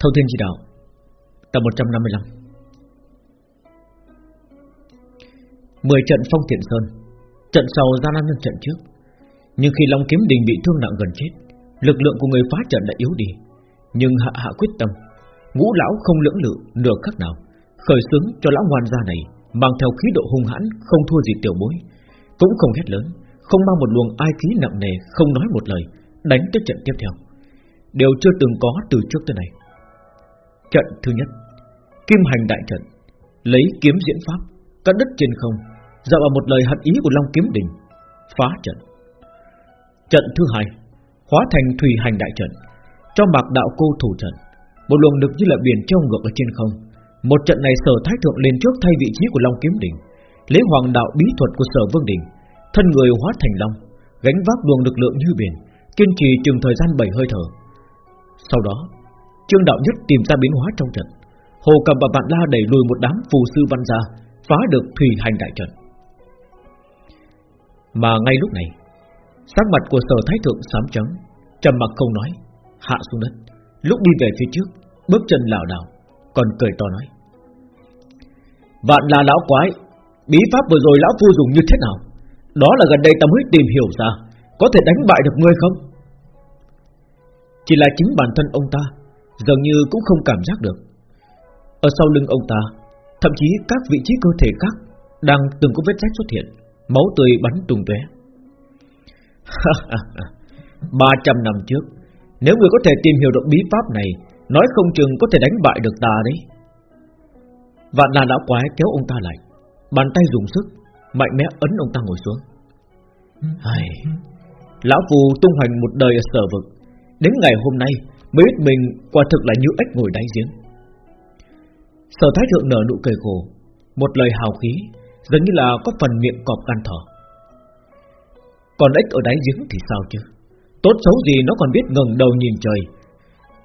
Thâu Thiên Chỉ Đạo, Tập 155 10 trận phong thiện sơn, Trận sau ra nan hơn trận trước. Nhưng khi Long Kiếm Đình bị thương nặng gần chết, Lực lượng của người phá trận đã yếu đi. Nhưng hạ hạ quyết tâm, Ngũ lão không lưỡng lự nửa khắc nào, Khởi xướng cho lão ngoan gia này, Mang theo khí độ hung hãn, Không thua gì tiểu bối. Cũng không hét lớn, Không mang một luồng ai khí nặng nề, Không nói một lời, Đánh tới trận tiếp theo. Đều chưa từng có từ trước tới nay. Trận thứ nhất. Kim hành đại trận. Lấy kiếm diễn pháp, Cắt đất trên không, Dạo vào một lời hận ý của Long Kiếm Đình. Phá trận. Trận thứ hai. Hóa thành thủy hành đại trận. Cho mạc đạo cô thủ trận. Một luồng lực như là biển treo ngược ở trên không. Một trận này sở thái thượng lên trước thay vị trí của Long Kiếm Đình. Lấy hoàng đạo bí thuật của sở Vương Đình. Thân người hóa thành Long, Gánh vác luồng lực lượng như biển, Kiên trì chừng thời gian bảy hơi thở. Sau đó Trương Đạo Nhất tìm ra biến hóa trong trận. Hồ Cầm và Vạn La đẩy lùi một đám phù sư văn gia, Phá được thủy hành đại trận. Mà ngay lúc này, Sắc mặt của sở thái thượng sám trắng, trầm mặc không nói, Hạ xuống đất. Lúc đi về phía trước, Bước chân lảo đảo, Còn cười to nói. Vạn la lão quái, Bí pháp vừa rồi lão phu dùng như thế nào? Đó là gần đây ta mới tìm hiểu ra, Có thể đánh bại được ngươi không? Chỉ là chính bản thân ông ta Dường như cũng không cảm giác được. Ở sau lưng ông ta, Thậm chí các vị trí cơ thể khác Đang từng có vết rách xuất hiện, Máu tươi bắn tung tóe. 300 năm trước, Nếu người có thể tìm hiểu được bí pháp này, Nói không chừng có thể đánh bại được ta đấy. Vạn là lão quái kéo ông ta lại, Bàn tay dùng sức, Mạnh mẽ ấn ông ta ngồi xuống. Ai... Lão phù tung hoành một đời ở sở vực, Đến ngày hôm nay Mới biết mình quả thực là như ếch ngồi đáy giếng. Sở thái thượng nở nụ cười khổ, Một lời hào khí Giống như là có phần miệng cọp gan thở. Còn ếch ở đáy giếng thì sao chứ? Tốt xấu gì nó còn biết ngẩng đầu nhìn trời.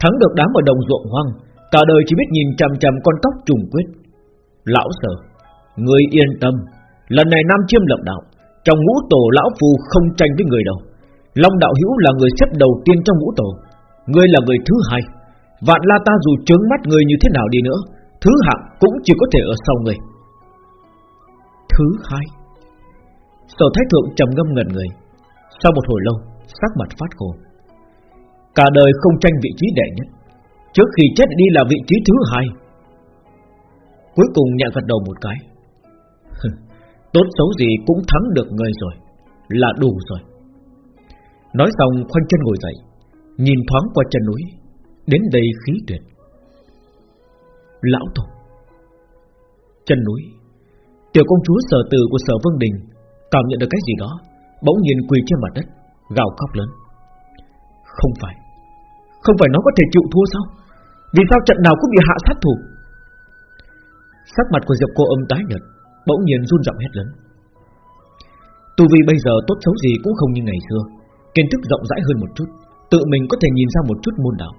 Thắng được đám ở đồng ruộng hoang, Cả đời chỉ biết nhìn chằm chằm con tóc trùng quyết Lão sở, Người yên tâm, Lần này Nam Chiêm lập đạo, Trong ngũ tổ lão phù không tranh với người đâu. Long đạo hữu là người xếp đầu tiên trong ngũ tổ. Ngươi là người thứ hai. Vạn la ta dù trướng mắt người như thế nào đi nữa, Thứ hạng cũng chỉ có thể ở sau người Thứ hai. Sở thái thượng trầm ngâm ngẩn người. Sau một hồi lâu, Sắc mặt phát khổ. Cả đời không tranh vị trí đệ nhất. Trước khi chết đi là vị trí thứ hai. Cuối cùng nhẹ gật đầu một cái. Tốt xấu gì cũng thắng được người rồi. Là đủ rồi. Nói xong, khoanh chân ngồi dậy. Nhìn thoáng qua chân núi, Đến đây khí tuyệt. Lão Tổ. Chân núi. Tiểu công chúa sở từ của sở Vương Đình Cảm nhận được cái gì đó, Bỗng nhiên quỳ trên mặt đất, Gào khóc lớn. Không phải. Không phải nó có thể chịu thua sao? Vì sao trận nào cũng bị hạ sát thủ? Sắc mặt của Diệp cô âm tái nhợt, Bỗng nhiên run giọng hét lớn. Tu vi bây giờ tốt xấu gì cũng không như ngày xưa, Kiến thức rộng rãi hơn một chút. Tự mình có thể nhìn ra một chút môn đạo.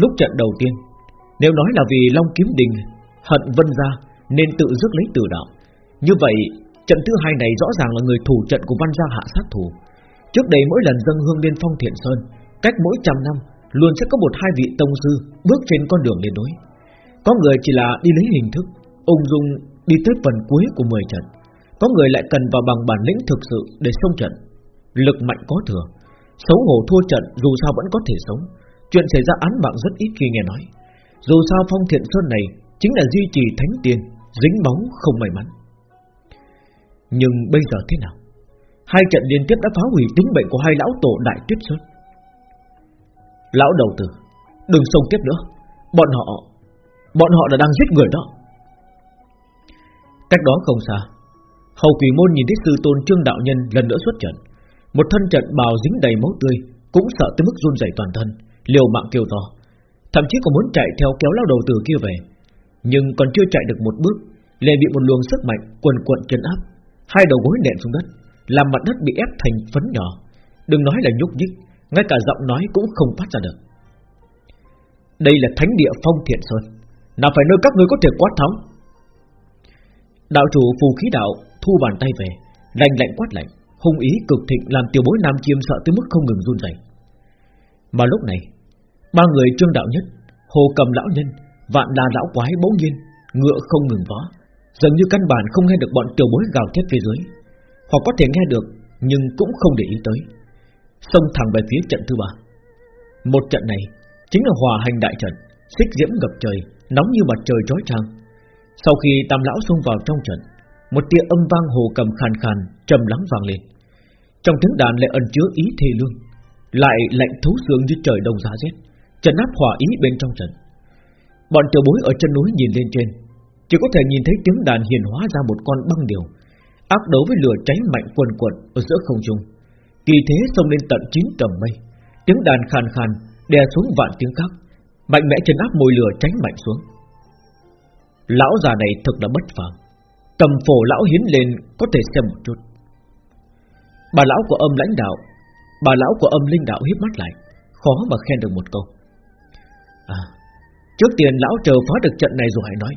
Lúc trận đầu tiên, Nếu nói là vì Long Kiếm Đình Hận Vân Gia Nên tự dứt lấy tử đạo. Như vậy, trận thứ hai này rõ ràng là người thủ trận của Văn Gia hạ sát thủ. Trước đây mỗi lần dâng hương lên phong thiện sơn, Cách mỗi trăm năm Luôn sẽ có một hai vị tông sư Bước trên con đường lên đối Có người chỉ là đi lấy hình thức, Ung dung đi tới phần cuối của 10 trận. Có người lại cần vào bằng bản lĩnh thực sự Để xông trận. Lực mạnh có thừa Xấu hổ thua trận, dù sao vẫn có thể sống. Chuyện xảy ra án mạng rất ít khi nghe nói. Dù sao phong thiện sơn này Chính là duy trì thánh tiền, Dính máu không may mắn. Nhưng bây giờ thế nào? Hai trận liên tiếp đã phá hủy tính bệnh của hai lão tổ đại tuyết sơn. Lão đầu tử, Đừng sông tiếp nữa. Bọn họ Bọn họ là đang giết người đó. Cách đó không xa, Hầu quỷ môn nhìn thấy sư tôn trương đạo nhân lần nữa xuất trận một thân trận bào dính đầy máu tươi, Cũng sợ tới mức run rẩy toàn thân, Liều mạng kêu to. Thậm chí còn muốn chạy theo kéo lao đầu từ kia về. Nhưng còn chưa chạy được một bước liền bị một luồng sức mạnh quần cuộn chân áp. Hai đầu gối nện xuống đất, Làm mặt đất bị ép thành phấn nhỏ. Đừng nói là nhúc nhích, Ngay cả giọng nói cũng không phát ra được. Đây là thánh địa phong thiện sơn. Nào phải nơi các ngươi có thể quát tháo? Đạo chủ phù khí đạo Thu bàn tay về, Lạnh lạnh quát lạnh hung ý cực thịnh làm tiểu bối nam chiêm sợ tới mức không ngừng run rẩy. Mà lúc này, ba người trương đạo nhất, Hồ cầm lão nhân Vạn đà lão quái bỗng nhiên Ngựa không ngừng vó Dường như căn bản không nghe được bọn tiểu bối gào thét phía dưới. Hoặc có thể nghe được Nhưng cũng không để ý tới. Xông thẳng về phía trận thứ ba. Một trận này Chính là hòa hành đại trận Xích diễm ngập trời Nóng như mặt trời chói chang. Sau khi tam lão xông vào trong trận Một tia âm vang hồ cầm khàn khàn trầm lắng vang lên. Trong tiếng đàn lại ẩn chứa ý thê lương, Lại lạnh thấu xương như trời đông giá rét Trần áp hỏa ý bên trong trận Bọn tiểu bối ở chân núi nhìn lên trên, Chỉ có thể nhìn thấy tiếng đàn hiền hóa ra một con băng điều áp đấu với lửa cháy mạnh quần quần Ở giữa không trung. Kỳ thế xông lên tận chín tầng mây, Tiếng đàn khàn khàn đè xuống vạn tiếng khác, Mạnh mẽ chân áp môi lửa tránh mạnh xuống. Lão già này thực là bất phàm, Cầm phổ lão hiến lên Có thể xem một chút. Bà lão của âm lãnh đạo, Bà lão của âm linh đạo hiếp mắt lại, Khó mà khen được một câu. À Trước tiên lão chờ phá được trận này rồi hãy nói,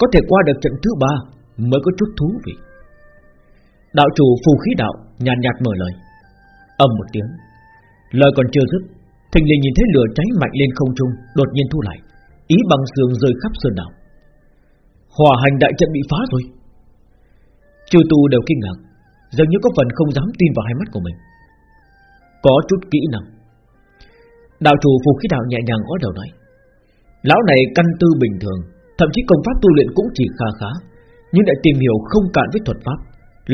Có thể qua được trận thứ ba Mới có chút thú vị. Đạo chủ phù khí đạo Nhàn nhạt mở lời Âm một tiếng, Lời còn chưa dứt, Thình lình nhìn thấy lửa cháy mạnh lên không trung, Đột nhiên thu lại, Ý bằng sườn rơi khắp sơn đảo. Hòa hành đại trận bị phá rồi. Chư tu đều kinh ngạc Dường như có phần không dám tin vào hai mắt của mình. Có chút kỹ năng. Đạo chủ phù khí đạo nhẹ nhàng gõ đầu nói. Lão này căn tư bình thường, Thậm chí công pháp tu luyện cũng chỉ kha khá, Nhưng lại tìm hiểu không cạn với thuật pháp,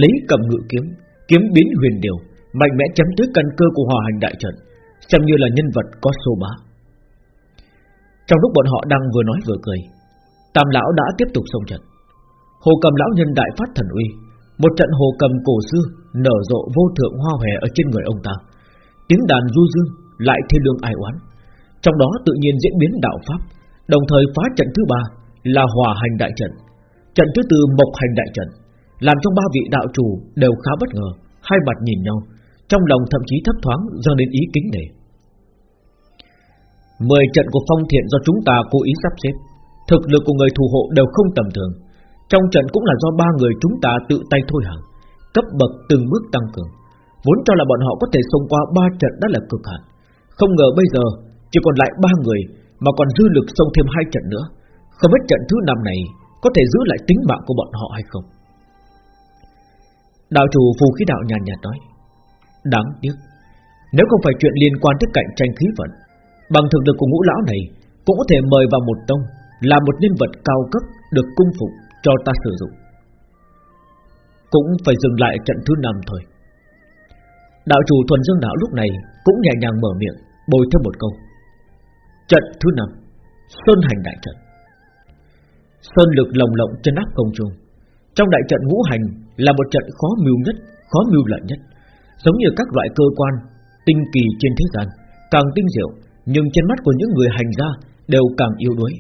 Lấy cầm ngự kiếm Kiếm biến huyền điều, Mạnh mẽ chấm tới căn cơ của hòa hành đại trận, Xem như là nhân vật có số bá. Trong lúc bọn họ đang vừa nói vừa cười, Tam lão đã tiếp tục xông trận. Hồ cầm lão nhân đại phát thần uy một trận hồ cầm cổ xưa Nở rộ vô thượng hoa hòe ở trên người ông ta. Tiếng đàn du dương Lại thêm lương ai oán. Trong đó tự nhiên diễn biến đạo pháp, Đồng thời phá trận thứ ba Là hòa hành đại trận. Trận thứ tư mộc hành đại trận, Làm trong ba vị đạo chủ đều khá bất ngờ, Hai mặt nhìn nhau, trong lòng thậm chí thấp thoáng dâng đến ý kính nể. Mười trận của phong thiện do chúng ta cố ý sắp xếp, Thực lực của người thủ hộ đều không tầm thường. Trong trận cũng là do ba người chúng ta tự tay thôi hàng Cấp bậc từng bước tăng cường. Vốn cho là bọn họ có thể xông qua ba trận đã là cực hạn. Không ngờ bây giờ, Chỉ còn lại ba người, Mà còn dư lực xông thêm hai trận nữa. Không biết trận thứ năm này Có thể giữ lại tính mạng của bọn họ hay không? Đạo chủ phù khí đạo nhàn nhạt nói. Đáng tiếc. Nếu không phải chuyện liên quan tới cạnh tranh khí vận, Bằng thực lực của ngũ lão này Cũng có thể mời vào một tông, Là một nhân vật cao cấp được cung phục cho ta sử dụng. Cũng phải dừng lại trận thứ năm thôi. Đạo chủ thuần dương đạo lúc này Cũng nhẹ nhàng mở miệng, Bồi thêm một câu. Trận thứ năm, Sơn hành đại trận. Sơn lực lồng lộng chân áp công trung Trong đại trận ngũ hành Là một trận khó mưu nhất, Khó mưu lợi nhất. Giống như các loại cơ quan, Tinh kỳ trên thế gian, Càng tinh diệu, Nhưng trên mắt của những người hành gia Đều càng yếu đuối.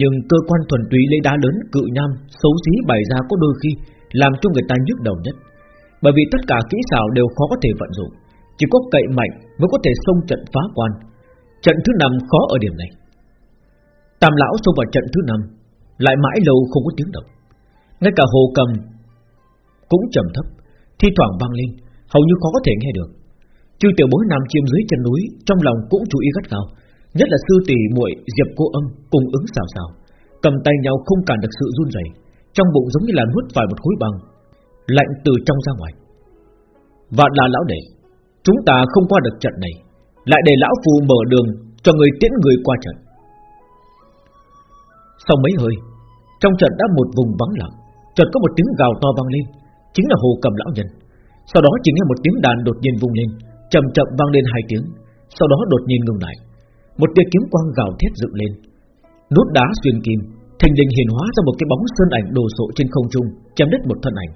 Nhưng cơ quan thuần túy lấy đá lớn cự nham Xấu xí bày ra có đôi khi Làm cho người ta nhức đầu nhất. Bởi vì tất cả kỹ xảo đều khó có thể vận dụng Chỉ có cậy mạnh mới có thể xông trận phá quan. Trận thứ năm khó ở điểm này. Tam lão xông vào trận thứ năm Lại mãi lâu không có tiếng động. Ngay cả hồ cầm Cũng trầm thấp Thi thoảng vang lên hầu như khó có thể nghe được. Chư tiểu bối nằm chiêm dưới chân núi trong lòng cũng chú ý gắt gao, nhất là sư tỷ muội Diệp Cô Âm cùng ứng xào xào, cầm tay nhau không cản được sự run rẩy, trong bụng giống như là nuốt phải một khối băng, lạnh từ trong ra ngoài. Vạn là lão đệ, chúng ta không qua được trận này, lại để lão phù mở đường cho người tiễn người qua trận. Sau mấy hơi, trong trận đã một vùng vắng lặng, chợt có một tiếng gào to vang lên, chính là hồ cầm lão nhân. Sau đó chỉ nghe một tiếng đàn đột nhiên vung lên chậm chậm vang lên hai tiếng Sau đó đột nhiên ngừng lại một tia kiếm quang gào thét dựng lên. Nút đá xuyên kim, Thình lình hiển hóa ra một cái bóng sơn ảnh đồ sộ trên không trung, chém đứt một thân ảnh.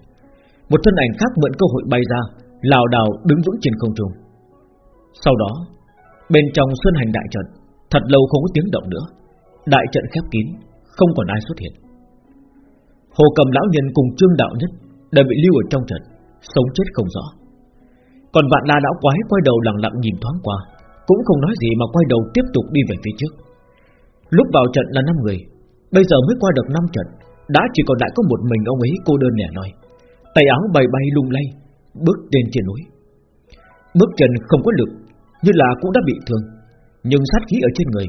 Một thân ảnh khác mượn cơ hội bay ra, lảo đảo đứng vững trên không trung. Sau đó, Bên trong sơn hành đại trận, Thật lâu không có tiếng động nữa. Đại trận khép kín, Không còn ai xuất hiện. Hồ cầm lão nhân cùng trương đạo nhất Đều bị lưu ở trong trận, Sống chết không rõ. Còn vạn la lão quái quay đầu lặng lặng nhìn thoáng qua. Cũng không nói gì mà quay đầu tiếp tục đi về phía trước. Lúc vào trận là 5 người Bây giờ mới qua được 5 trận Đã chỉ còn lại có một mình ông ấy cô đơn nẻ nói. Tay áo bay bay lung lay Bước trên trên núi. Bước chân không có lực Như là cũng đã bị thương Nhưng sát khí ở trên người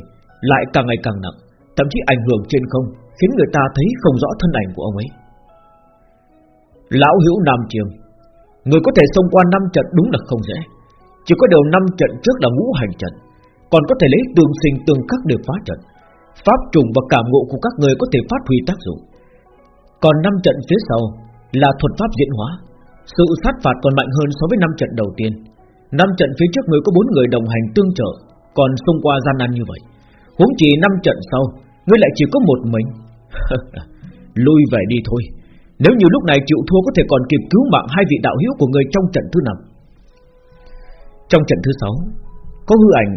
Lại càng ngày càng nặng Thậm chí ảnh hưởng trên không Khiến người ta thấy không rõ thân ảnh của ông ấy. Lão hữu Nam triều, Người có thể xông qua năm trận đúng là không dễ. Chỉ có điều năm trận trước là ngũ hành trận, Còn có thể lấy tương sinh tương khắc để phá trận. Pháp trùng và cảm ngộ của các người có thể phát huy tác dụng. Còn năm trận phía sau Là thuật pháp diễn hóa. Sự sát phạt còn mạnh hơn so với năm trận đầu tiên. Năm trận phía trước người có bốn người đồng hành tương trợ, Còn xông qua gian nan như vậy. Huống chỉ năm trận sau Ngươi lại chỉ có một mình. Lui về đi thôi. Nếu như lúc này chịu thua có thể còn kịp cứu mạng Hai vị đạo hữu của người trong trận thứ năm. Trong trận thứ sáu, Có hư ảnh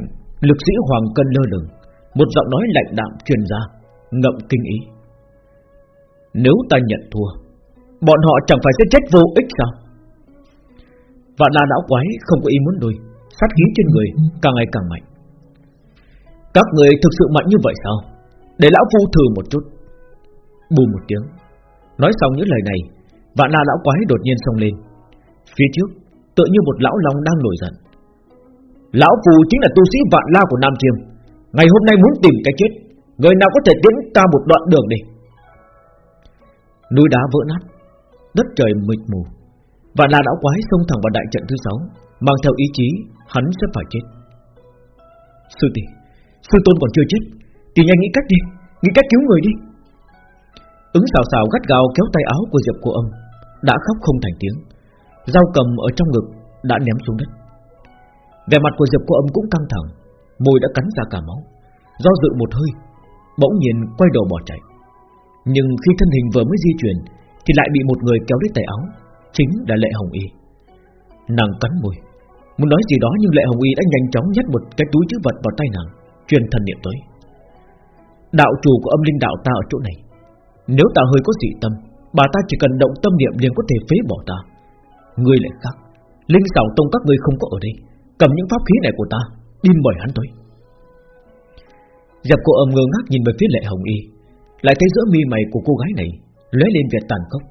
Lực sĩ Hoàng Cân lơ lửng, Một giọng nói lạnh đạm truyền ra, Ngậm kinh ý. Nếu ta nhận thua, Bọn họ chẳng phải sẽ chết vô ích sao? Vạn la lão quái không có ý muốn đôi Sát khí trên người càng ngày càng mạnh. Các người thực sự mạnh như vậy sao? Để lão phu thử một chút. Bù một tiếng, Nói xong những lời này, Vạn la lão quái đột nhiên xông lên. Phía trước tự như một lão long đang nổi giận. Lão phù chính là tu sĩ vạn la của Nam Chiêm Ngày hôm nay muốn tìm cái chết, Người nào có thể tiến ta một đoạn đường đi? Núi đá vỡ nát, Đất trời mịt mù Vạn la đảo quái xông thẳng vào đại trận thứ sáu, Mang theo ý chí Hắn sẽ phải chết. Sư tỷ, Sư tôn còn chưa chết, Thì nhanh nghĩ cách đi, Nghĩ cách cứu người đi. Ứng xào xào gắt gao kéo tay áo của Diệp Cô Âm, Đã khóc không thành tiếng. Dao cầm ở trong ngực đã ném xuống đất về mặt của Diệp Cô Âm cũng căng thẳng, Môi đã cắn ra cả máu. Do dự một hơi, Bỗng nhiên quay đầu bỏ chạy. Nhưng khi thân hình vừa mới di chuyển, Thì lại bị một người kéo lấy tay áo, Chính là Lệ Hồng Y. Nàng cắn môi. Muốn nói gì đó nhưng Lệ Hồng Y đã nhanh chóng nhét một cái túi chữ vật vào tay nàng, Truyền thần niệm tới. Đạo chủ của âm linh đạo ta ở chỗ này, Nếu ta hơi có dị tâm, Bà ta chỉ cần động tâm niệm liền có thể phế bỏ ta. Ngươi lại khác, Linh xảo tông các ngươi không có ở đây. Cầm những pháp khí này của ta Đi mời hắn tới. Giặc cô âm ngơ ngác nhìn về phía lệ hồng y, Lại thấy giữa mi mày của cô gái này lóe lên vẻ tàn khốc.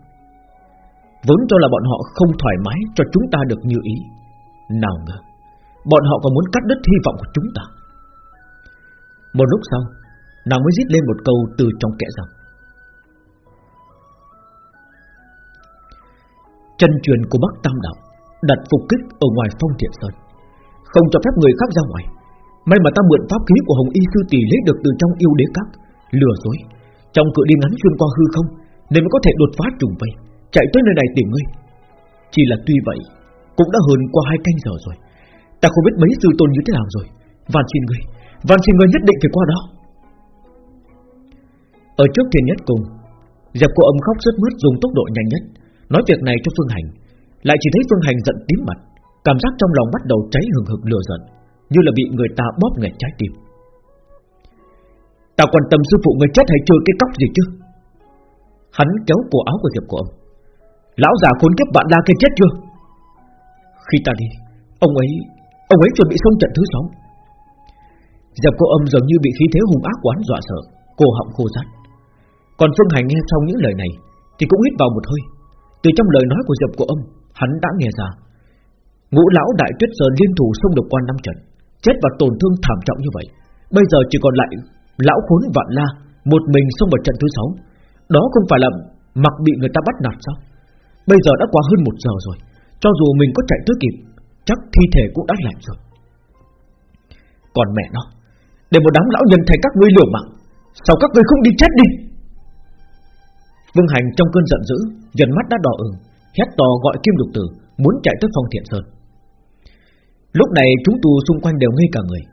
Vốn cho là bọn họ không thoải mái Cho chúng ta được như ý, Nào ngờ, Bọn họ còn muốn cắt đứt hy vọng của chúng ta. Một lúc sau, Nàng mới dứt lên một câu từ trong kẽ răng Chân truyền của Bắc Tam Đạo Đặt phục kích ở ngoài phong thiện sơn. Không cho phép người khác ra ngoài. May mà ta mượn pháp khí của Hồng Y Sư Tỷ lấy được từ trong yêu đế các. Lừa dối. Trong cự đi ngắn xuyên qua hư không, Nên mới có thể đột phá trùng vây. Chạy tới nơi này tìm ngươi. Chỉ là tuy vậy, Cũng đã hơn qua hai canh giờ rồi. Ta không biết mấy sư tôn như thế nào rồi. Van xin ngươi. Van xin ngươi nhất định phải qua đó. Ở trước thiên nhất cùng Dẹp cô âm khóc rất mướt dùng tốc độ nhanh nhất, Nói việc này cho Phương Hành. Lại chỉ thấy Phương Hành giận tím mặt. Cảm giác trong lòng bắt đầu cháy hừng hực lửa giận, Như là bị người ta bóp nghẹt trái tim. Ta quan tâm sư phụ người chết hay chơi cái cóc gì chứ? Hắn kéo cổ áo của Diệp của ông. Lão già khốn kiếp bạn la kia chết chưa? Khi ta đi, Ông ấy Ông ấy chuẩn bị xông trận thứ sáu. Diệp cô âm dường như bị khí thế hung ác quán dọa sợ Cô họng khô rát. Còn Phương Hành nghe xong những lời này Thì cũng hít vào một hơi. Từ trong lời nói của Diệp cô âm Hắn đã nghe ra Ngũ lão đại tuyết sơn liên thủ xông được quan năm trận, Chết và tổn thương thảm trọng như vậy. Bây giờ chỉ còn lại Lão khốn vạn la, Một mình xông vào trận thứ sáu. Đó không phải là mặc bị người ta bắt nạt sao? Bây giờ đã qua hơn một giờ rồi, Cho dù mình có chạy tới kịp, Chắc thi thể cũng đã lạnh rồi. Còn mẹ nó, Để một đám lão nhân thấy các ngươi liều mạng, Sao các ngươi không đi chết đi? Vương Hành trong cơn giận dữ Dần mắt đã đỏ ửng, Hét to gọi Kim Lục Tử Muốn chạy tới phòng thiện sơn. Lúc này chúng tù xung quanh đều ngây cả người.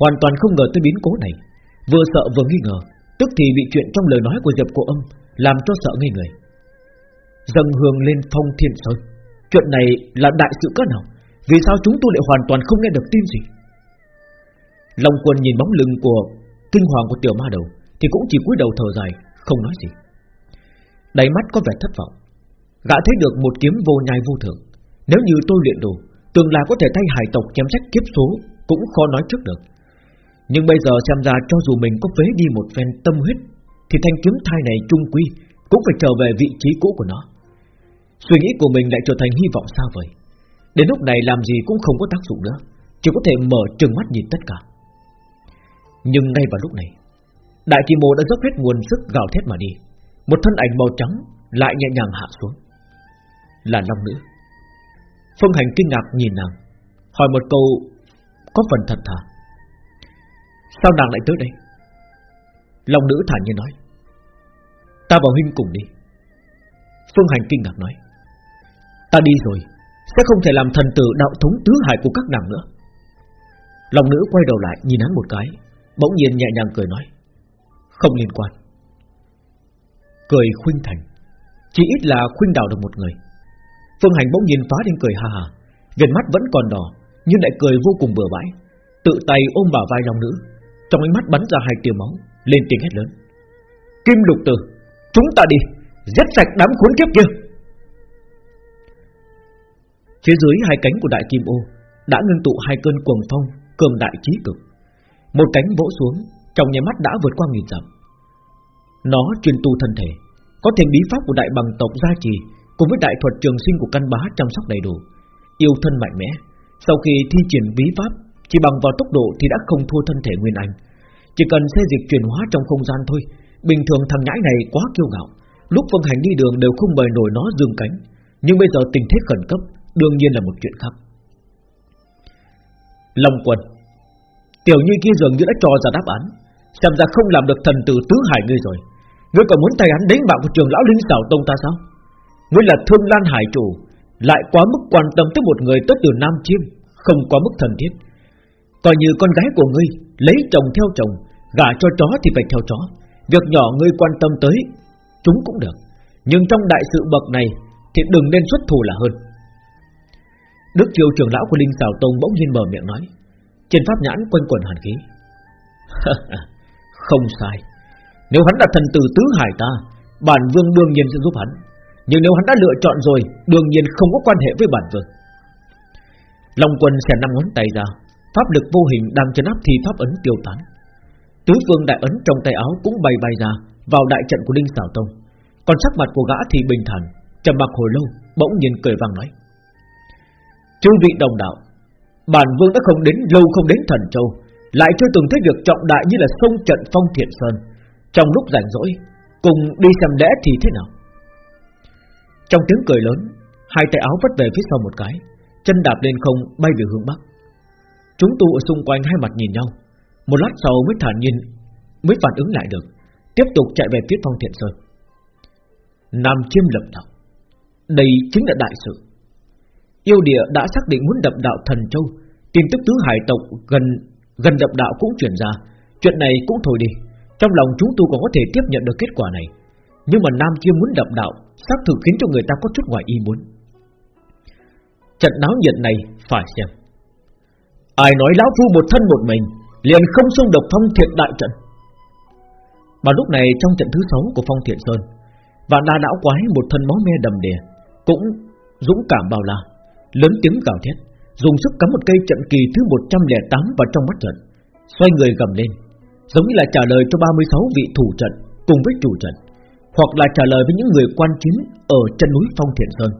Hoàn toàn không ngờ tới biến cố này. Vừa sợ vừa nghi ngờ, Tức thì bị chuyện trong lời nói của Diệp Cổ Âm Làm cho sợ ngây người. Dâng hương lên phong thiên sơn. Chuyện này là đại sự cỡ nào? Vì sao chúng tôi lại hoàn toàn không nghe được tin gì? Long quân nhìn bóng lưng của Kinh hoàng của tiểu ma đầu, Thì cũng chỉ cúi đầu thở dài, Không nói gì. Đáy mắt có vẻ thất vọng. Gã thấy được một kiếm vô nhai vô thượng. Nếu như tôi luyện đồ. Tương lai có thể thay hải tộc chém sách kiếp số Cũng khó nói trước được. Nhưng bây giờ xem ra cho dù mình có phế đi một phen tâm huyết, Thì thanh kiếm thai này trung quy Cũng phải trở về vị trí cũ của nó. Suy nghĩ của mình lại trở thành hy vọng xa vời. Đến lúc này làm gì cũng không có tác dụng nữa, Chỉ có thể mở trừng mắt nhìn tất cả. Nhưng ngay vào lúc này, Đại kim mô đã dốc hết nguồn sức gào thét mà đi. Một thân ảnh màu trắng Lại nhẹ nhàng hạ xuống. Là long nữ. Phương Hành kinh ngạc nhìn nàng, Hỏi một câu, Có phần thật thà Sao nàng lại tới đây? Long nữ thản nhiên nói, Ta vào huynh cùng đi. Phương Hành kinh ngạc nói, Ta đi rồi, Sẽ không thể làm thần tử đạo thống tứ hải của các nàng nữa. Long nữ quay đầu lại nhìn hắn một cái, Bỗng nhiên nhẹ nhàng cười nói, Không liên quan. Cười khuynh thành, Chỉ ít là khuynh đảo được một người. Phương Hành bỗng nhìn phá lên cười ha ha. Viền mắt vẫn còn đỏ, Nhưng lại cười vô cùng bừa bãi. Tự tay ôm bà vai long nữ, Trong ánh mắt bắn ra hai tia máu, Lên tiếng hét lớn. Kim lục tử, Chúng ta đi, Giết sạch đám khốn kiếp kia. Phía dưới hai cánh của đại kim ô Đã ngưng tụ hai cơn cuồng phong, Cường đại trí cực. Một cánh vỗ xuống, Trong nhà mắt đã vượt qua nghìn dặm. Nó chuyên tu thân thể, Có thêm bí pháp của đại bằng tộc gia trì Cùng với đại thuật trường sinh của căn bá chăm sóc đầy đủ. Yêu thân mạnh mẽ, Sau khi thi triển bí pháp, Chỉ bằng vào tốc độ thì đã không thua thân thể Nguyên Anh. Chỉ cần xê dịch chuyển hóa trong không gian thôi, Bình thường thằng nhãi này quá kiêu ngạo. Lúc vận Hành đi đường đều không bày nổi nó dương cánh. Nhưng bây giờ tình thế khẩn cấp, Đương nhiên là một chuyện khác. Long quân, Tiểu Nhi kia dường như đã cho ra đáp án. Xem ra không làm được thần tử tứ hải ngươi rồi. Ngươi còn muốn thay hắn đánh bạo của trường lão linh xảo tông ta sao? Ngươi là thương lan hải chủ Lại quá mức quan tâm tới một người tới từ Nam Chiêm, Không quá mức thần thiết. Coi như con gái của ngươi, Lấy chồng theo chồng, Gả cho chó thì phải theo chó. Việc nhỏ ngươi quan tâm tới, Chúng cũng được. Nhưng trong đại sự bậc này Thì đừng nên xuất thủ là hơn. Đức triều trưởng lão của Linh Tào Tông bỗng nhiên mở miệng nói, Trên pháp nhãn quanh quần hàn khí. Không sai. Nếu hắn là thần tử tứ hải ta, Bản vương đương nhiên sẽ giúp hắn. Nhưng nếu hắn đã lựa chọn rồi, Đương nhiên không có quan hệ với bản vương. Long quân xẻ năm ngón tay ra, Pháp lực vô hình đang chấn áp thi pháp ấn tiêu tán. Tứ phương đại ấn trong tay áo cũng bay bay ra, Vào đại trận của đinh Sảo Tông. Còn sắc mặt của gã thì bình thản, trầm mặc hồi lâu, Bỗng nhiên cười vang nói. Chư vị đồng đạo, Bản vương đã không đến, lâu không đến thần châu, Lại chưa từng thấy việc trọng đại như là sông trận phong thiện sơn. Trong lúc rảnh rỗi, Cùng đi xem lẽ thì thế nào? Trong tiếng cười lớn, Hai tay áo vất về phía sau một cái, Chân đạp lên không bay về hướng bắc. Chúng tu ở xung quanh hai mặt nhìn nhau, Một lát sau mới thản nhiên, Mới phản ứng lại được, Tiếp tục chạy về phía phong thiện sơn. Nam chiêm lập đạo, Đây chính là đại sự. Yêu địa đã xác định muốn đập đạo thần châu, Tin tức tứ hải tộc gần gần đập đạo cũng chuyển ra, Chuyện này cũng thôi đi, Trong lòng chúng tôi còn có thể tiếp nhận được kết quả này. Nhưng mà Nam Chiêm muốn đập đạo xác thực khiến cho người ta có chút ngoài ý muốn. Trận náo nhiệt này phải xem. Ai nói lão phu một thân một mình Liền không xung độc thông thiện đại trận. Mà lúc này trong trận thứ sáu của phong thiện sơn Vạn đa đảo quái một thân máu me đầm đìa Cũng dũng cảm bao la lớn tiếng gào thét, dùng sức cắm một cây trận kỳ thứ 108 vào trong mắt trận, xoay người gầm lên, giống như là trả lời cho 36 vị thủ trận cùng với chủ trận, hoặc là trả lời với những người quan chiến ở chân núi Phong Thiện Sơn,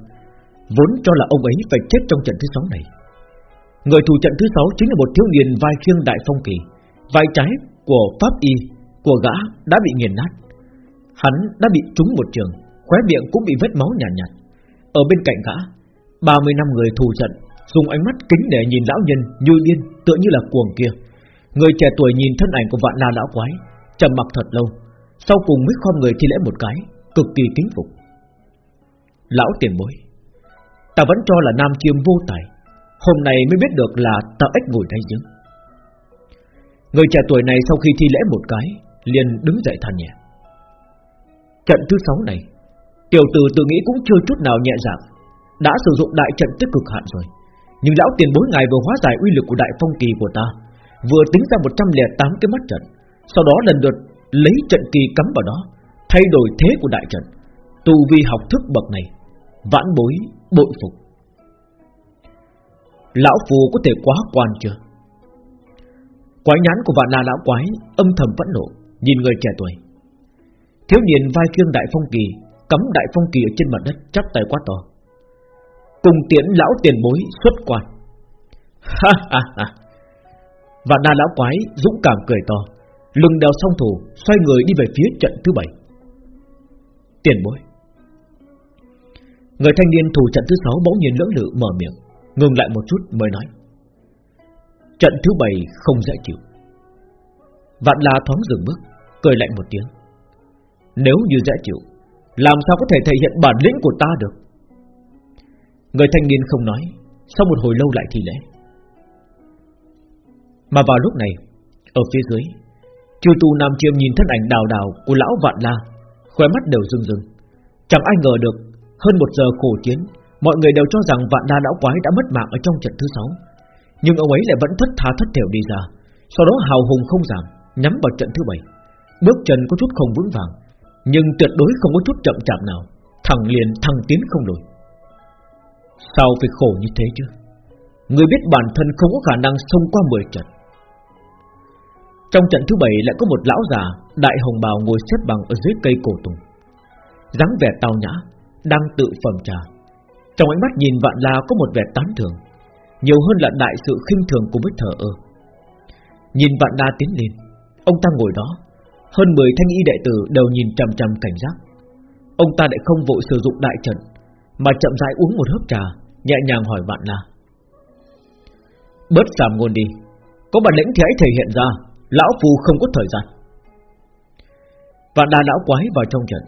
vốn cho là ông ấy phải chết trong trận thứ sáu này. Người thủ trận thứ sáu chính là một thiếu niên vai khiêng đại phong kỳ, vai trái của pháp y của gã đã bị nghiền nát, hắn đã bị trúng một trường, khóe miệng cũng bị vết máu nhàn nhạt, nhạt. Ở bên cạnh gã 30 năm người thù trận Dùng ánh mắt kính để nhìn lão nhân như điên Tựa như là cuồng kia. Người trẻ tuổi nhìn thân ảnh của vạn la lão quái trầm mặc thật lâu. Sau cùng mới khom người thi lễ một cái, Cực kỳ kính phục. Lão tiền bối, Ta vẫn cho là nam chiêm vô tài, Hôm nay mới biết được là ta ếch ngồi đây chứ. Người trẻ tuổi này sau khi thi lễ một cái, liền đứng dậy than nhẹ. Trận thứ sáu này, Tiểu tử tự nghĩ cũng chưa chút nào nhẹ dạng đã sử dụng đại trận tích cực hạn rồi. Nhưng lão tiền bối ngài vừa hóa giải uy lực của đại phong kỳ của ta, Vừa tính ra 108 cái mắt trận, Sau đó lần lượt lấy trận kỳ cắm vào đó, Thay đổi thế của đại trận Tu vi học thức bậc này, Vãn bối, bội phục. Lão phù có thể quá quan chưa? Quái nhãn của vạn la lão quái Âm thầm vẫn nộ, Nhìn người trẻ tuổi. Thiếu niên vai kiêng đại phong kỳ, Cắm đại phong kỳ ở trên mặt đất, chắp tay quá to. Cùng tiễn lão tiền bối xuất quan. Ha ha ha. Vạn na lão quái dũng cảm cười to. Lưng đeo song thủ, Xoay người đi về phía trận thứ bảy. Tiền bối. Người thanh niên thủ trận thứ sáu bỗng nhiên lưỡng lự mở miệng, Ngừng lại một chút mới nói. Trận thứ bảy không dễ chịu. Vạn la thoáng dừng bước, Cười lạnh một tiếng. Nếu như dễ chịu, Làm sao có thể thể hiện bản lĩnh của ta được? Người thanh niên không nói, Sau một hồi lâu lại thì lễ. Mà vào lúc này, Ở phía dưới Chư tu Nam Chiêm nhìn thân ảnh đào đào Của lão Vạn La, Khóe mắt đều rưng rưng. Chẳng ai ngờ được, Hơn một giờ khổ chiến, Mọi người đều cho rằng Vạn La lão quái đã mất mạng ở trong trận thứ sáu. Nhưng ông ấy lại vẫn thất tha thất thểu đi ra, Sau đó hào hùng không giảm, Nhắm vào trận thứ bảy. Bước chân có chút không vững vàng, Nhưng tuyệt đối không có chút chậm chạp nào, Thẳng liền thăng tiến không lùi Sao phải khổ như thế chứ? Người biết bản thân không có khả năng xông qua 10 trận. Trong trận thứ bảy lại có một lão già, Đại hồng bào ngồi xếp bằng ở dưới cây cổ tùng. dáng vẻ tao nhã, Đang tự phẩm trà. Trong ánh mắt nhìn vạn la có một vẻ tán thưởng, Nhiều hơn là đại sự khinh thường cùng với thờ ơ. Nhìn vạn la tiến lên, Ông ta ngồi đó, Hơn 10 thanh y đệ tử đều nhìn chằm chằm cảnh giác. Ông ta lại không vội sử dụng đại trận, Mà chậm rãi uống một hớp trà, Nhẹ nhàng hỏi vạn la. Bớt giảm ngôn đi, Có bản lĩnh thì hãy thể hiện ra. Lão Phu không có thời gian. Và đa lão quái vào trong trận.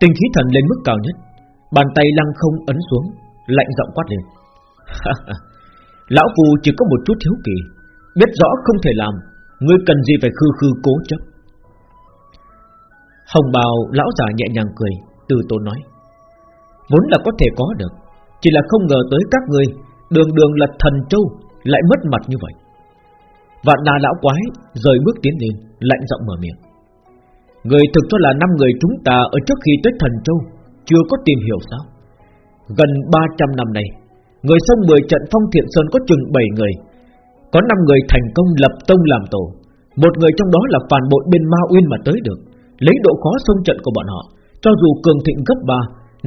Tinh khí thần lên mức cao nhất. Bàn tay lăng không ấn xuống, Lạnh giọng quát lên. Lão Phu chỉ có một chút thiếu kỳ. Biết rõ không thể làm, Ngươi cần gì phải khư khư cố chấp. Hồng bào, lão già nhẹ nhàng cười, Từ tôi nói. Vốn là có thể có được, Chỉ là không ngờ tới các ngươi, Đường đường là thần châu, Lại mất mặt như vậy. Vạn đà lão quái rời bước tiến lên, Lạnh giọng mở miệng. Người thực cho là năm người chúng ta Ở trước khi tới thần châu Chưa có tìm hiểu sao? Gần 300 năm nay, Người sông 10 trận phong thiện sơn có chừng 7 người. Có 5 người thành công lập tông làm tổ. Một người trong đó là phản bội bên Ma Uyên mà tới được. Lấy độ khó sông trận của bọn họ, Cho dù cường thịnh gấp 3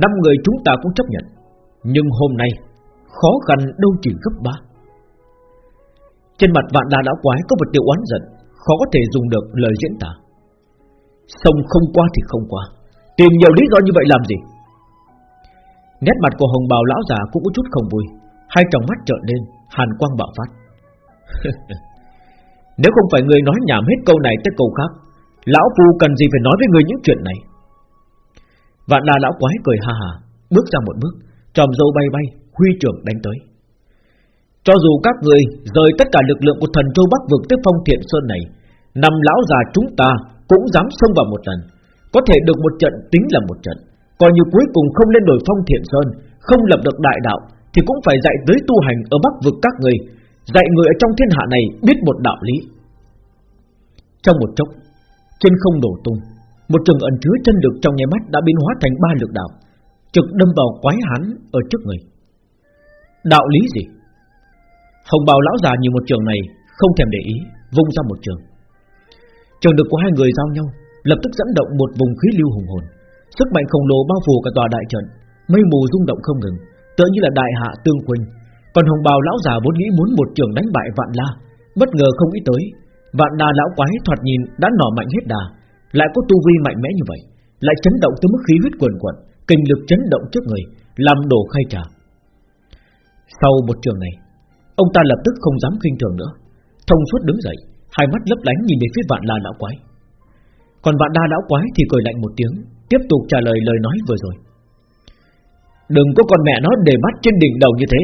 năm người chúng ta cũng chấp nhận. Nhưng hôm nay, Khó khăn đâu chỉ gấp 3 trên mặt vạn đà lão quái có một điều oán giận, Khó có thể dùng được lời diễn tả. Sông không qua thì không qua, Tìm nhiều lý do như vậy làm gì? Nét mặt của hồng bào lão già cũng có chút không vui, Hai tròng mắt trợn lên, Hàn quang bạo phát. Nếu không phải người nói nhảm hết câu này tới câu khác, Lão Phu cần gì phải nói với người những chuyện này? Vạn đa lão quái cười ha hà, Bước ra một bước, Tròm dâu bay bay, Huy trưởng đánh tới. Cho dù các người rời tất cả lực lượng của thần châu Bắc vực tới phong thiện sơn này, Năm lão già chúng ta cũng dám xông vào một lần. Có thể được một trận tính là một trận. Coi như cuối cùng không lên đổi phong thiện sơn, Không lập được đại đạo, Thì cũng phải dạy tới tu hành ở Bắc vực các người, Dạy người ở trong thiên hạ này biết một đạo lý. Trong một chốc, Trên không đổ tung, Một trường ẩn chứa chân lực trong nháy mắt đã biến hóa thành ba lực đạo, Trực đâm vào quái hắn ở trước người. Đạo lý gì? Hồng bào lão già nhìn một trường này, Không thèm để ý, Vung ra một trường. Trường được của hai người giao nhau, Lập tức dẫn động một vùng khí lưu hùng hồn. Sức mạnh khổng lồ bao phủ cả tòa đại trận, Mây mù rung động không ngừng, Tựa như là đại hạ tương quỳnh. Còn hồng bào lão già vốn nghĩ muốn một trường đánh bại vạn la, Bất ngờ không nghĩ tới, Vạn đà lão quái thoạt nhìn đã nỏ mạnh hết đà, Lại có tu vi mạnh mẽ như vậy, Lại chấn động tới mức khí huyết quần quận Kinh lực chấn động trước người, Làm đổ khay trà. Sau một trường này Ông ta lập tức không dám khinh thường nữa. Thông suốt đứng dậy, Hai mắt lấp lánh nhìn về phía vạn la lão quái. Còn vạn đa lão quái thì cười lạnh một tiếng, Tiếp tục trả lời lời nói vừa rồi. Đừng có con mẹ nó để mắt trên đỉnh đầu như thế.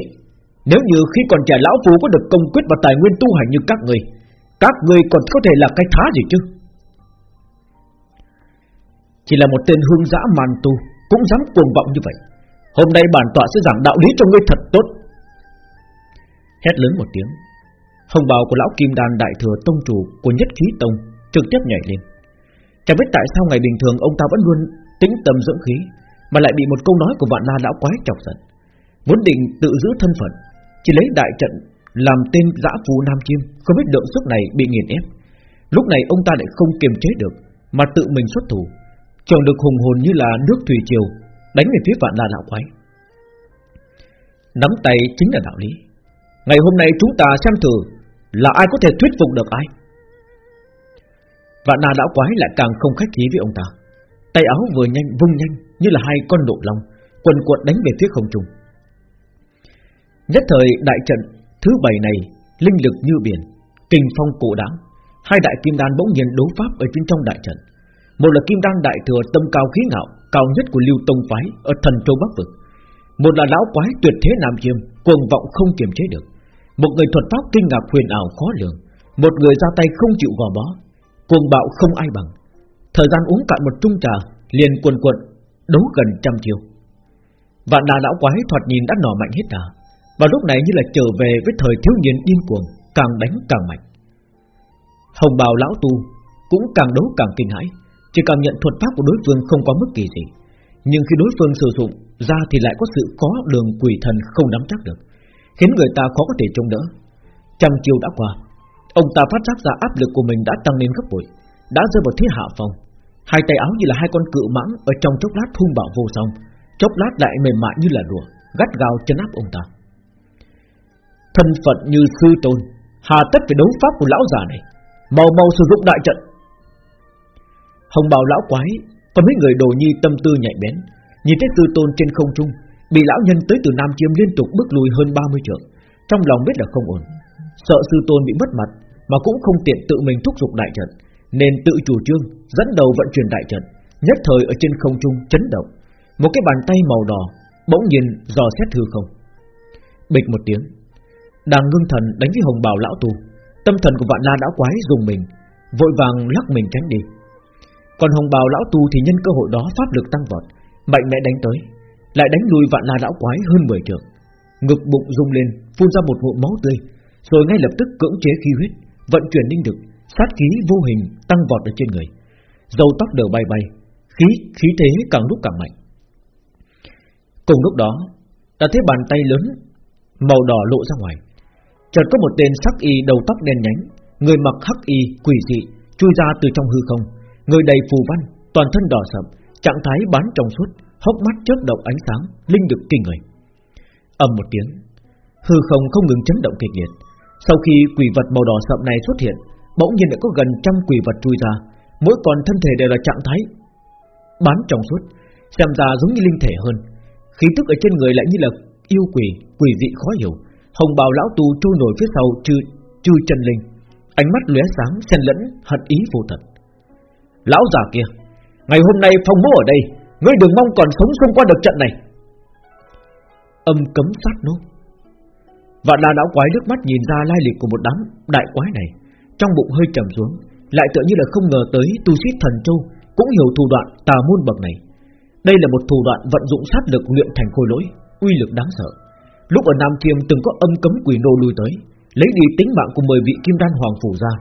Nếu như khi còn trẻ lão phú có được công quyết và tài nguyên tu hành như các người Các người còn có thể là cái thá gì chứ? Chỉ là một tên hương giã màn tu, Cũng dám cuồng vọng như vậy. Hôm nay bản tọa sẽ giảng đạo lý cho ngươi thật tốt. Hét lớn một tiếng Hồng bào của lão Kim Đan đại thừa tông chủ của nhất khí tông trực tiếp nhảy lên. Chẳng biết tại sao ngày bình thường ông ta vẫn luôn tĩnh tâm dưỡng khí, mà lại bị một câu nói của vạn la lão quái chọc giận. Vốn định tự giữ thân phận, chỉ lấy đại trận làm tên dã phù nam chim, không biết lượng sức này bị nghiền ép. Lúc này ông ta lại không kiềm chế được, mà tự mình xuất thủ, chồng được hùng hồn như là nước thủy triều, đánh về phía vạn la lão quái. Nắm tay chính là đạo lý. Ngày hôm nay chúng ta xem thử là ai có thể thuyết phục được ai. Vạn Na lão quái lại càng không khách khí với ông ta. Tay áo vừa nhanh, vung nhanh, Như là hai con độ long, Quần cuộn đánh về phía không trung. Nhất thời đại trận thứ bảy này, Linh lực như biển, Kinh phong cổ đáng Hai đại kim đan bỗng nhiên đấu pháp ở bên trong đại trận. Một là kim đan đại thừa tâm cao khí ngạo, Cao nhất của lưu tông phái Ở thần châu bắc vực. Một là lão quái tuyệt thế nam chiêm, Cuồng vọng không kiềm chế được. Một người thuật pháp kinh ngạc huyền ảo khó lường. Một người ra tay không chịu gò bó. Cuồng bạo không ai bằng. Thời gian uống cạn một chung trà, Liền cuồn cuộn, Đấu gần trăm chiêu Vạn đà lão quái thoạt nhìn đã nỏ mạnh hết đà. Và lúc này như là trở về với thời thiếu niên điên cuồng, Càng đánh càng mạnh. Hồng bào lão tu Cũng càng đấu càng kinh hãi. Chỉ cảm nhận thuật pháp của đối phương không có mức kỳ gì Nhưng khi đối phương sử dụng ra Thì lại có sự có đường quỷ thần không nắm chắc được. Khiến người ta khó có thể chống đỡ. Trăm chiêu đã qua Ông ta phát giác ra áp lực của mình đã tăng lên gấp bội Đã rơi vào thế hạ phong. Hai tay áo như là hai con cự mãng Ở trong chốc lát hung bạo vô song Chốc lát lại mềm mại như là đùa, Gắt gao chân áp ông ta. Thân phận như sư tôn Hà tất phải đấu pháp của lão già này Màu màu sử dụng đại trận. Hồng bào lão quái Còn mấy người đồ nhi tâm tư nhạy bén Nhìn thấy sư tôn trên không trung Bị lão nhân tới từ Nam Chiêm liên tục bước lùi hơn 30 trượng, Trong lòng biết là không ổn. Sợ sư tôn bị mất mặt, Mà cũng không tiện tự mình thúc giục đại trận, Nên tự chủ trương, dẫn đầu vận chuyển đại trận, Nhất thời ở trên không trung chấn động. Một cái bàn tay màu đỏ Bỗng nhiên dò xét hư không. Bịch một tiếng Đang ngưng thần đánh với hồng bào lão tù. Tâm thần của vạn la đã quái dùng mình, Vội vàng lắc mình tránh đi. Còn hồng bào lão tu thì nhân cơ hội đó Pháp lực tăng vọt, Mạnh mẽ đánh tới. Lại đánh lùi vạn la lão quái hơn 10 trường Ngực bụng rung lên Phun ra một ngụm máu tươi Rồi ngay lập tức cưỡng chế khí huyết Vận chuyển linh lực Sát khí vô hình tăng vọt ở trên người. Dầu tóc đều bay bay Khí khí thế càng lúc càng mạnh. Cùng lúc đó ta thấy bàn tay lớn Màu đỏ lộ ra ngoài. Chợt có một tên sắc y đầu tóc đen nhánh, người mặc hắc y quỷ dị chui ra từ trong hư không, người đầy phù văn, toàn thân đỏ sậm, trạng thái bán trong suốt, hốc mắt chớp động ánh sáng, linh lực kinh người. ầm một tiếng, hư không không ngừng chấn động kịch liệt. Sau khi quỷ vật màu đỏ sậm này xuất hiện, bỗng nhiên đã có gần trăm quỷ vật chui ra, mỗi con thân thể đều là trạng thái bán trong suốt, xem ra giống như linh thể hơn. Khí tức ở trên người lại như là yêu quỷ, quỷ dị khó hiểu, Hồng bào lão tu trôi nổi phía sau chư chư chân linh, ánh mắt lóe sáng xen lẫn hận ý vô tận. Lão già kia, ngày hôm nay phong bố ở đây, ngươi đừng mong còn sống xông qua được trận này. Âm cấm sát nốt. Vạn la lão quái nước mắt nhìn ra lai lịch của một đám đại quái này, trong bụng hơi trầm xuống, lại tựa như là không ngờ tới tu sĩ thần châu cũng hiểu thủ đoạn tà môn bậc này. Đây là một thủ đoạn vận dụng sát lực luyện thành khôi lỗi, uy lực đáng sợ. Lúc ở Nam Chiêm từng có âm cấm quỷ nô lui tới Lấy đi tính mạng của 10 vị kim đan hoàng phủ ra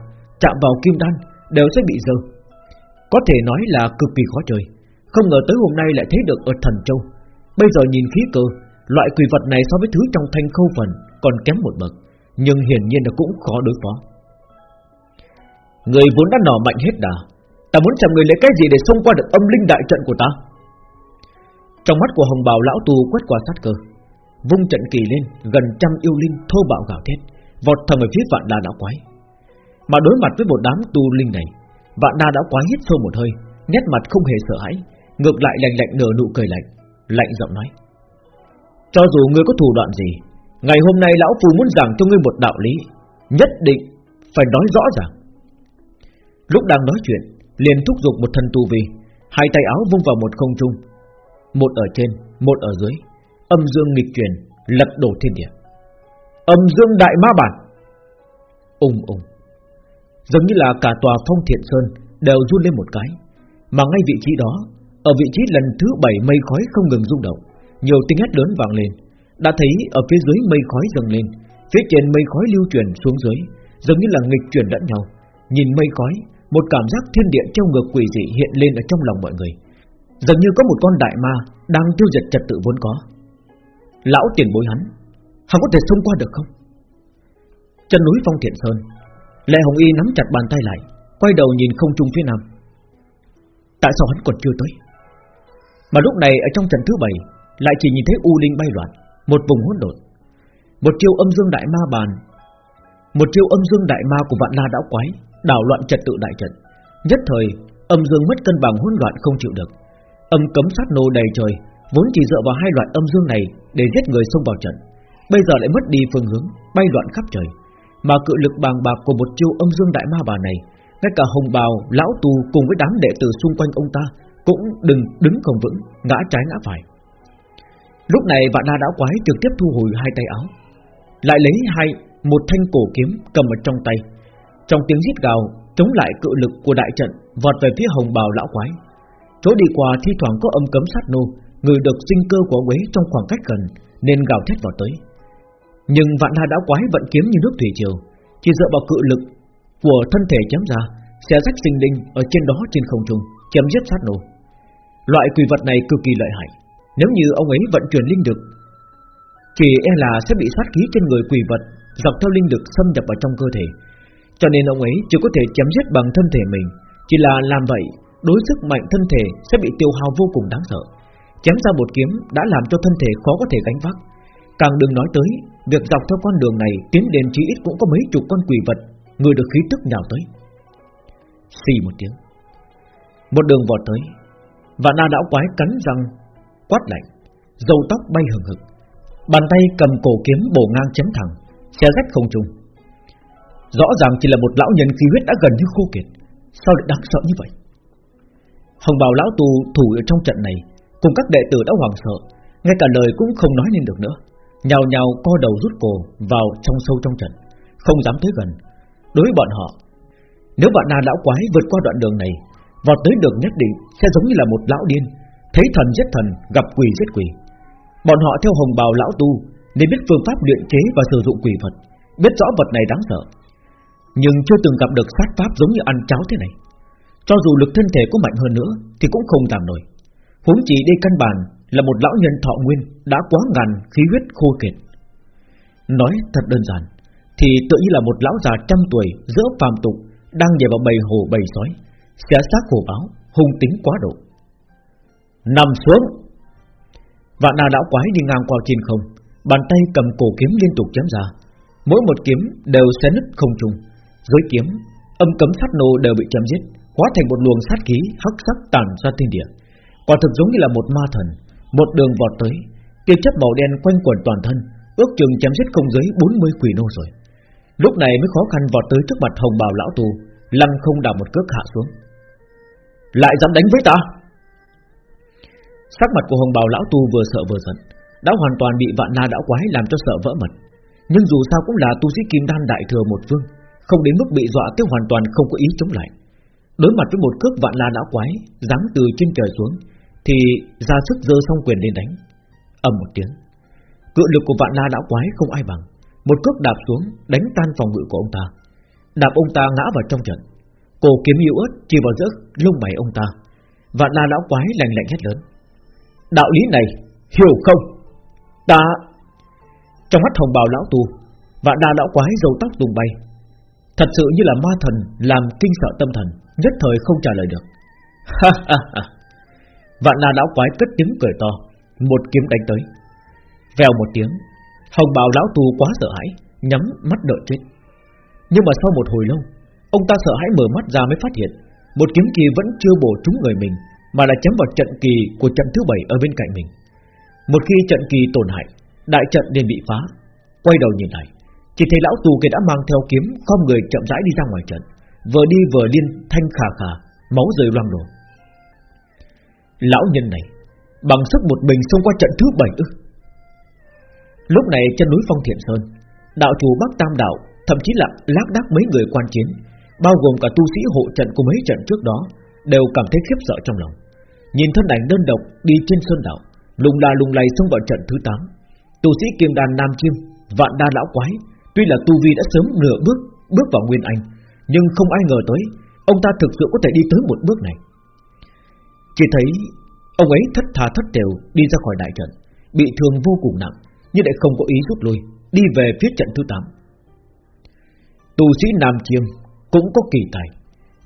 Chạm vào kim đan Đều sẽ bị dơ Có thể nói là cực kỳ khó chơi không ngờ tới hôm nay lại thấy được ở thần châu. Bây giờ nhìn khí cơ, Loại quỷ vật này so với thứ trong thanh khâu phần Còn kém một bậc, Nhưng hiển nhiên là cũng khó đối phó. Người vốn đã nỏ mạnh hết đà, Ta muốn xem người lấy cái gì để xông qua được âm linh đại trận của ta. Trong mắt của hồng bào lão tù quét qua sát cơ, vung trận kỳ lên, gần trăm yêu linh thô bạo gào thét, vọt thẳng về phía vạn đa đã quái. Mà đối mặt với một đám tu linh này, vạn đa đã quái hít sâu một hơi, nét mặt không hề sợ hãi ngược lại lạnh lạnh nở nụ cười lạnh lạnh giọng nói. Cho dù ngươi có thủ đoạn gì ngày hôm nay lão phù muốn giảng cho ngươi một đạo lý nhất định phải nói rõ ràng. Lúc đang nói chuyện liền thúc giục một thân tu vi hai tay áo vung vào một không trung một ở trên một ở dưới Âm dương nghịch chuyển, Lật đổ thiên địa. Âm dương đại ma bản Ung ung Giống như là cả tòa phong thiện sơn Đều run lên một cái Mà ngay vị trí đó ở vị trí lần thứ bảy, mây khói không ngừng rung động. Nhiều tiếng hét lớn vang lên. Đã thấy ở phía dưới mây khói dâng lên. Phía trên mây khói lưu truyền xuống dưới, Giống như là nghịch chuyển lẫn nhau. Nhìn mây khói, Một cảm giác thiên địa treo ngược quỷ dị hiện lên ở trong lòng mọi người. Dường như có một con đại ma Đang tiêu diệt trật tự vốn có. Lão tiền bối hắn Hắn có thể thông qua được không? Chân núi Phong Thiện Sơn. Lệ Hồng Y nắm chặt bàn tay lại, Quay đầu nhìn không trung phía nam. Tại sao hắn còn chưa tới? Mà lúc này ở trong trận thứ bảy Lại chỉ nhìn thấy U Linh bay loạn Một vùng hỗn độn. Một chiêu âm dương đại ma bàn Một chiêu âm dương đại ma của vạn la đảo quái Đảo loạn trật tự đại trận. Nhất thời Âm dương mất cân bằng hỗn loạn không chịu được. Âm cấm sát nô đầy trời Vốn chỉ dựa vào hai loại âm dương này Để giết người xông vào trận. Bây giờ lại mất đi phương hướng Bay loạn khắp trời. Mà cự lực bàng bạc của một chiêu âm dương đại ma bà này Ngay cả hồng bào, lão tù cùng với đám đệ tử xung quanh ông ta cũng đừng đứng không vững, Ngã trái ngã phải. Lúc này vạn la đảo quái trực tiếp thu hồi hai tay áo, Lại lấy hai, Một thanh cổ kiếm cầm ở trong tay. Trong tiếng rít gào, Chống lại cự lực của đại trận, Vọt về phía hồng bào lão quái. Chỗ đi qua thi thoảng có âm cấm sát nô Người được sinh cơ của quế trong khoảng cách gần, Nên gào thét vào tới. Nhưng vạn la đảo quái vận kiếm như nước thủy triều, Chỉ dựa vào cự lực Của thân thể chém ra sẽ rách sinh linh ở trên đó trên không trung, Chém giết sát nô. Loại quỷ vật này cực kỳ lợi hại. Nếu như ông ấy vận chuyển linh lực Chỉ e là sẽ bị sát khí trên người quỷ vật Dọc theo linh lực xâm nhập vào trong cơ thể. Cho nên ông ấy chỉ có thể chém giết bằng thân thể mình. Chỉ là làm vậy, Đối sức mạnh thân thể sẽ bị tiêu hao vô cùng đáng sợ. Chém ra một kiếm đã làm cho thân thể khó có thể gánh vác. Càng đừng nói tới, Việc dọc theo con đường này Tiến đến chí ít cũng có mấy chục con quỷ vật Người được khí tức nhào tới. Xì một tiếng. Một đường vọt tới và na đảo quái cắn răng quát lạnh, dầu tóc bay hừng hực, bàn tay cầm cổ kiếm bổ ngang chém thẳng, xé rách không trung. Rõ ràng chỉ là một lão nhân khí huyết đã gần như khô kiệt, sao lại đáng sợ như vậy? Hồng bào lão tù thủ ở trong trận này, cùng các đệ tử đã hoảng sợ, ngay cả lời cũng không nói nên được nữa, nhào nhào co đầu rút cổ vào trong sâu trong trận, không dám tới gần. Đối với bọn họ, nếu bạn na lão quái vượt qua đoạn đường này, vọt tới đường nhất định sẽ giống như là một lão điên. Thấy thần giết thần, gặp quỷ giết quỷ. Bọn họ theo hồng bào lão tu Nên biết phương pháp luyện chế và sử dụng quỷ vật. Biết rõ vật này đáng sợ. Nhưng chưa từng gặp được sát pháp giống như ăn cháo thế này. Cho dù lực thân thể có mạnh hơn nữa Thì cũng không giảm nổi. Huống chỉ đây căn bản là một lão nhân thọ nguyên Đã quá ngàn khí huyết khô kiệt. Nói thật đơn giản Thì tự như là một lão già trăm tuổi Giữa phàm tục Đang nhảy vào bầy hồ bầy sói. Xé xác hồ báo, Hung tính quá độ. Nằm xuống. Vạn na lão quái đi ngang qua trên không, Bàn tay cầm cổ kiếm liên tục chém ra. Mỗi một kiếm đều xé nứt không trùng Dưới kiếm, Âm cấm sát nô đều bị chém giết, Hóa thành một luồng sát khí hắc sắc tàn ra thiên địa. Quả thực giống như là một ma thần, Một đường vọt tới. Tiêu chất màu đen quanh quẩn toàn thân, Ước chừng chém giết không dưới 40 quỷ nô rồi. Lúc này mới khó khăn vọt tới trước mặt hồng bào lão tù, Lăng không đảo một cước hạ xuống. Lại dám đánh với ta? Sắc mặt của hồng bào lão tu vừa sợ vừa giận, Đã hoàn toàn bị vạn na đảo quái làm cho sợ vỡ mật. Nhưng dù sao cũng là tu sĩ kim đan đại thừa một vương Không đến mức bị dọa tới hoàn toàn không có ý chống lại. Đối mặt với một cước vạn la đảo quái, Giáng từ trên trời xuống, Thì ra sức dơ xong quyền lên đánh. Ầm một tiếng, Cự lực của vạn la đảo quái không ai bằng. Một cước đạp xuống, đánh tan phòng ngự của ông ta. Đạp ông ta ngã vào trong trận. Cổ kiếm yếu ớt chỉ vào giữa lông mày ông ta Vạn la lão quái lạnh lạnh hét lớn. Đạo lý này hiểu không? Ta, Trong mắt hồng bào lão tu Và đa lão quái dầu tóc tung bay, Thật sự như là ma thần Làm kinh sợ tâm thần, Nhất thời không trả lời được. Ha ha ha. Vạn na lão quái cất tiếng cười to, Một kiếm đánh tới. Vèo một tiếng, Hồng bào lão tu quá sợ hãi, Nhắm mắt đợi chết. Nhưng mà sau một hồi lâu Ông ta sợ hãi mở mắt ra mới phát hiện Một kiếm kỳ vẫn chưa bổ trúng người mình mà là chém vào trận kỳ của trận thứ bảy ở bên cạnh mình. Một khi trận kỳ tổn hại, đại trận liền bị phá. Quay đầu nhìn lại, chỉ thấy lão tù kia đã mang theo kiếm, không người chậm rãi đi ra ngoài trận, vừa đi vừa liên thanh khà khà, máu rơi loang lổ. Lão nhân này, bằng sức một mình xông qua trận thứ bảy ư? Lúc này chân núi Phong Thiện Sơn, đạo chủ Bắc Tam đạo, thậm chí là lác đác mấy người quan chiến, bao gồm cả tu sĩ hộ trận của mấy trận trước đó, đều cảm thấy khiếp sợ trong lòng. Nhìn thân ảnh đơn độc đi trên sơn đảo Lùng la lùng lay xông vào trận thứ 8 Tu sĩ kiềm đàn Nam Chiêm Vạn đa lão quái Tuy là Tu Vi đã sớm nửa bước Bước vào Nguyên Anh Nhưng không ai ngờ tới Ông ta thực sự có thể đi tới một bước này. Chỉ thấy Ông ấy thất thà thất đều đi ra khỏi đại trận Bị thương vô cùng nặng Nhưng lại không có ý rút lui Đi về phía trận thứ 8 Tu sĩ Nam Chiêm cũng có kỳ tài.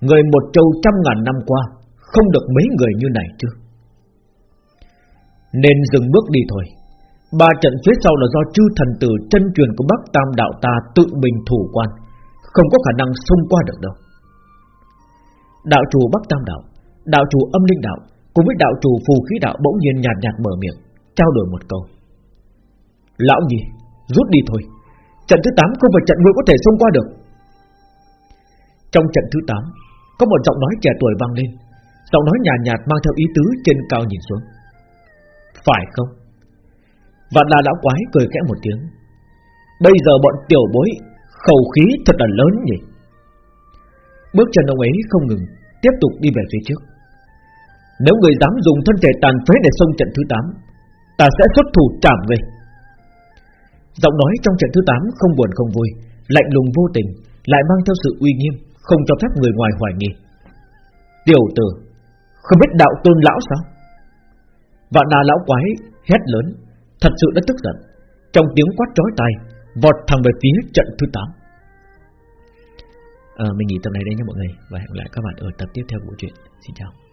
Người một châu trăm ngàn năm qua, không được mấy người như này chứ. Nên dừng bước đi thôi. Ba trận phía sau là do chư thần tử chân truyền của Bắc Tam Đạo ta tự mình thủ quan, Không có khả năng xông qua được đâu. Đạo chủ Bắc Tam Đạo Đạo chủ âm linh đạo Cùng với đạo chủ phù khí đạo bỗng nhiên nhạt nhạt mở miệng, Trao đổi một câu. Lão gì Rút đi thôi. Trận thứ 8 không phải trận ngươi có thể xông qua được. Trong trận thứ 8 Có một giọng nói trẻ tuổi vang lên. Giọng nói nhạt nhạt mang theo ý tứ trên cao nhìn xuống. Phải không? Vạn là lão quái cười kẽ một tiếng. Bây giờ bọn tiểu bối, Khẩu khí thật là lớn nhỉ? Bước chân ông ấy không ngừng, Tiếp tục đi về phía trước. Nếu người dám dùng thân thể tàn phế để xông trận thứ 8 Ta sẽ xuất thủ trảm về Giọng nói trong trận thứ 8 không buồn không vui, Lạnh lùng vô tình, Lại mang theo sự uy nghiêm. Không cho phép người ngoài hoài nghi. Tiểu tử Không biết đạo tôn lão sao? Vạn đà lão quái hét lớn Thật sự đã tức giận Trong tiếng quát chói tai Vọt thẳng về phía trận thứ 8 à, ờ, Mình nghỉ tập này đây nha mọi người Và hẹn gặp lại các bạn ở tập tiếp theo của chuyện Xin chào.